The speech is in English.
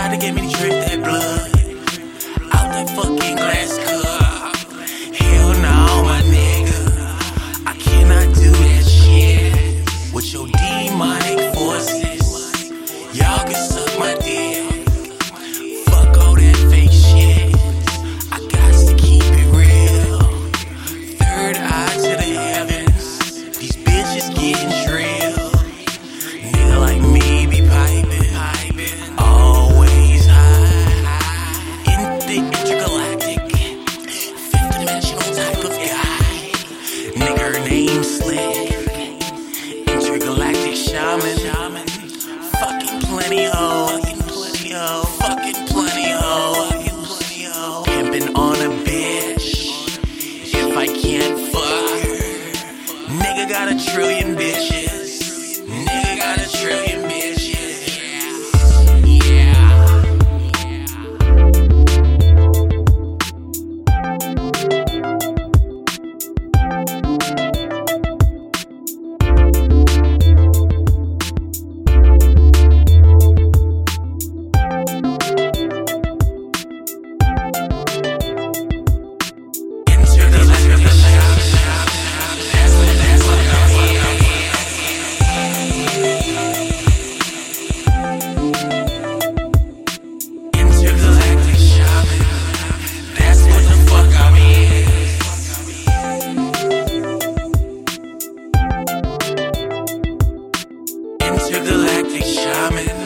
Try to get me to drip that blood out that fucking glass cup. Hell no, my nigga, I cannot do that shit with your demonic forces. Y'all can suck my dick. shaman. shaman. Fucking plenty o. Fucking plenty o. Fucking plenty o. Pimping on a bitch. If I can't fuck, nigga got a trillion bitches. Nigga got a trillion. dich damit